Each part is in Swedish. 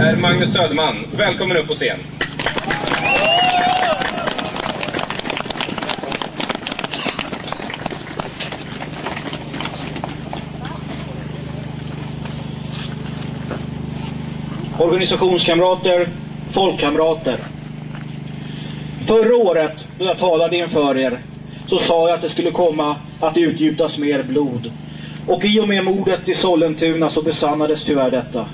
är Magnus Söderman. Välkommen upp på scen. Organisationskamrater, folkkamrater. Förra året då jag talade inför er så sa jag att det skulle komma att utgjutas mer blod. Och i och med mordet i Sollentuna så besannades tyvärr detta.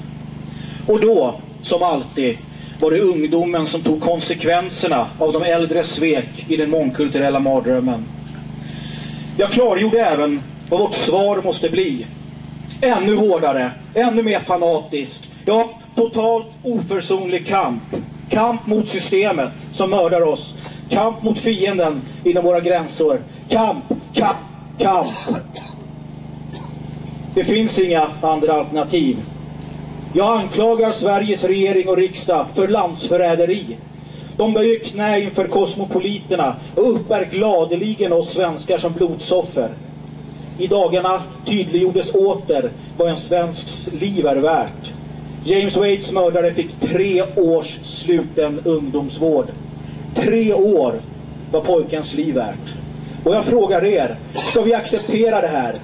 Och då, som alltid, var det ungdomen som tog konsekvenserna av de äldres svek i den mångkulturella mardrömmen. Jag klargjorde även vad vårt svar måste bli. Ännu hårdare, ännu mer fanatisk, ja, totalt oförsonlig kamp. Kamp mot systemet som mördar oss. Kamp mot fienden inom våra gränser. Kamp, kamp, kamp. Det finns inga andra alternativ. Jag anklagar Sveriges regering och riksdag för landsförräderi. De böjer knä inför kosmopoliterna och uppbär gladeligen oss svenskar som blodsoffer. I dagarna tydliggjordes åter vad en svensks liv är värt. James Wades mördare fick tre års sluten ungdomsvård. Tre år var pojkens liv värt. Och jag frågar er, ska vi acceptera det här?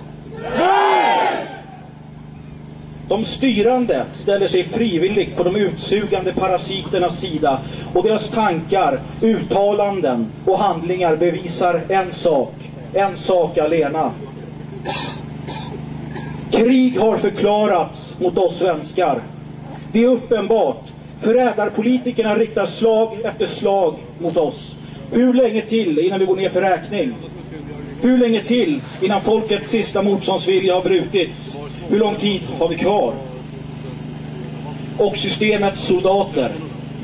De styrande ställer sig frivilligt på de utsugande parasiternas sida och deras tankar, uttalanden och handlingar bevisar en sak, en sak alena. Krig har förklarats mot oss svenskar. Det är uppenbart. Förrädarpolitikerna riktar slag efter slag mot oss. Hur länge till innan vi går ner för räkning? Hur länge till innan folkets sista motståndsvilja har brutits? Hur lång tid har vi kvar? Och systemets soldater,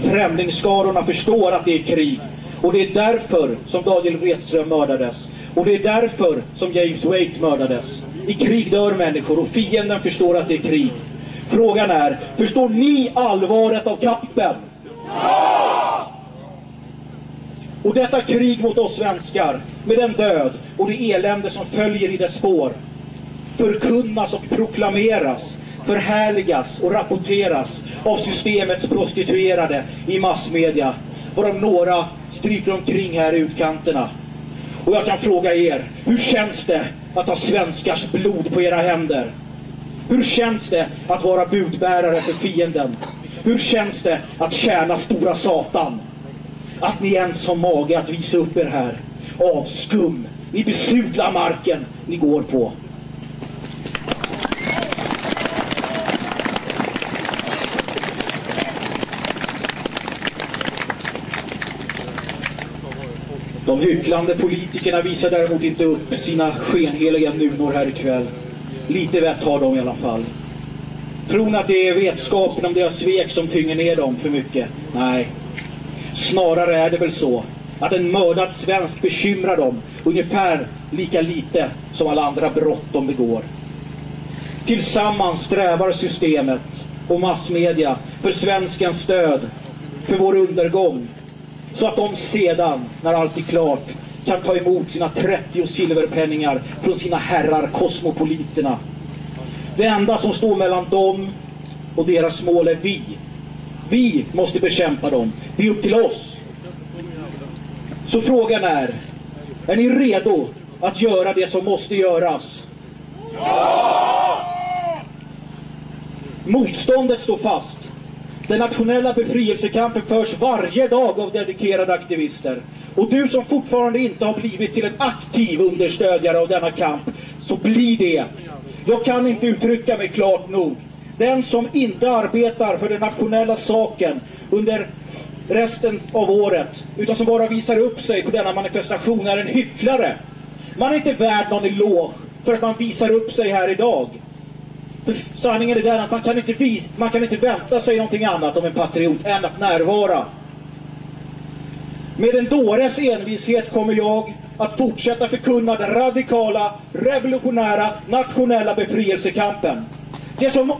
främlingsskarorna, förstår att det är krig. Och det är därför som Daniel Wretström mördades. Och det är därför som James Wake mördades. I krig dör människor och fienden förstår att det är krig. Frågan är, förstår ni allvaret av kampen? Och detta krig mot oss svenskar, med den död och det elände som följer i dess spår, förkunnas och proklameras, förhärligas och rapporteras av systemets prostituerade i massmedia, varav några stryker omkring här i utkanterna. Och jag kan fråga er, hur känns det att ha svenskars blod på era händer? Hur känns det att vara budbärare för fienden? Hur känns det att tjäna stora Satan? Att ni ens har mage att visa upp er här. Avskum. Ni besudlar marken ni går på. De hycklande politikerna visar däremot inte upp sina skenheliga nunor här ikväll. Lite vett har de i alla fall. Tror ni att det är vetskapen om deras svek som tynger ner dem för mycket? Nej. Snarare är det väl så att en mördad svensk bekymrar dem ungefär lika lite som alla andra brott de begår. Tillsammans strävar systemet och massmedia för svenskens stöd, för vår undergång. Så att de sedan, när allt är klart, kan ta emot sina 30 silverpenningar från sina herrar kosmopoliterna. Det enda som står mellan dem och deras mål är vi. Vi måste bekämpa dem. Det är upp till oss. Så frågan är, är ni redo att göra det som måste göras? Ja! Motståndet står fast. Den nationella befrielsekampen förs varje dag av dedikerade aktivister. Och du som fortfarande inte har blivit till en aktiv understödjare av denna kamp, så bli det. Jag kan inte uttrycka mig klart nog. Den som inte arbetar för den nationella saken under resten av året, utan som bara visar upp sig på denna manifestation är en hycklare. Man är inte värd någon eloge för att man visar upp sig här idag. För sanningen är den att man kan, inte, man kan inte vänta sig någonting annat av en patriot än att närvara. Med en dåres envishet kommer jag att fortsätta förkunna den radikala, revolutionära, nationella befrielsekampen. Det som...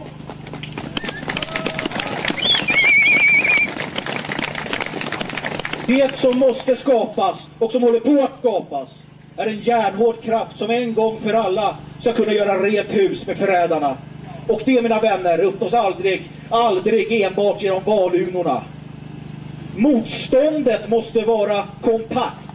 Det som måste skapas och som håller på att skapas är en järnhård kraft som en gång för alla ska kunna göra rent hus med förrädarna. Och det mina vänner uppnås aldrig aldrig enbart genom valurnorna. Motståndet måste vara kompakt,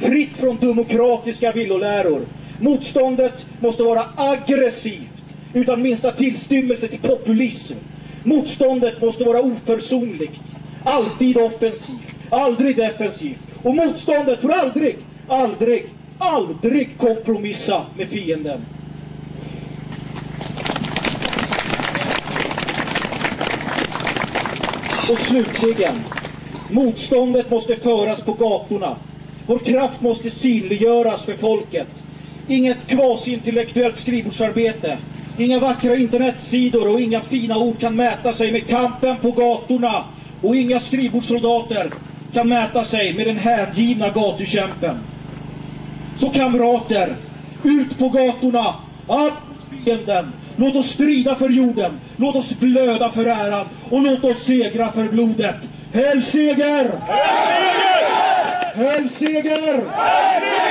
fritt från demokratiska villoläror. Motståndet måste vara aggressivt, utan minsta tillstymmelse till populism. Motståndet måste vara oförsonligt, alltid offensivt, aldrig defensivt. Och motståndet får aldrig, aldrig, aldrig kompromissa med fienden. Och slutligen, motståndet måste föras på gatorna. Vår kraft måste synliggöras för folket. Inget kvasintellektuellt skrivbordsarbete, inga vackra internetsidor och inga fina ord kan mäta sig med kampen på gatorna. Och inga skrivbordssoldater kan mäta sig med den hängivna gatukämpen. Så kamrater, ut på gatorna, mot fienden. Låt oss strida för jorden, låt oss blöda för äran och låt oss segra för blodet. Häll seger! Häll seger! Häll seger!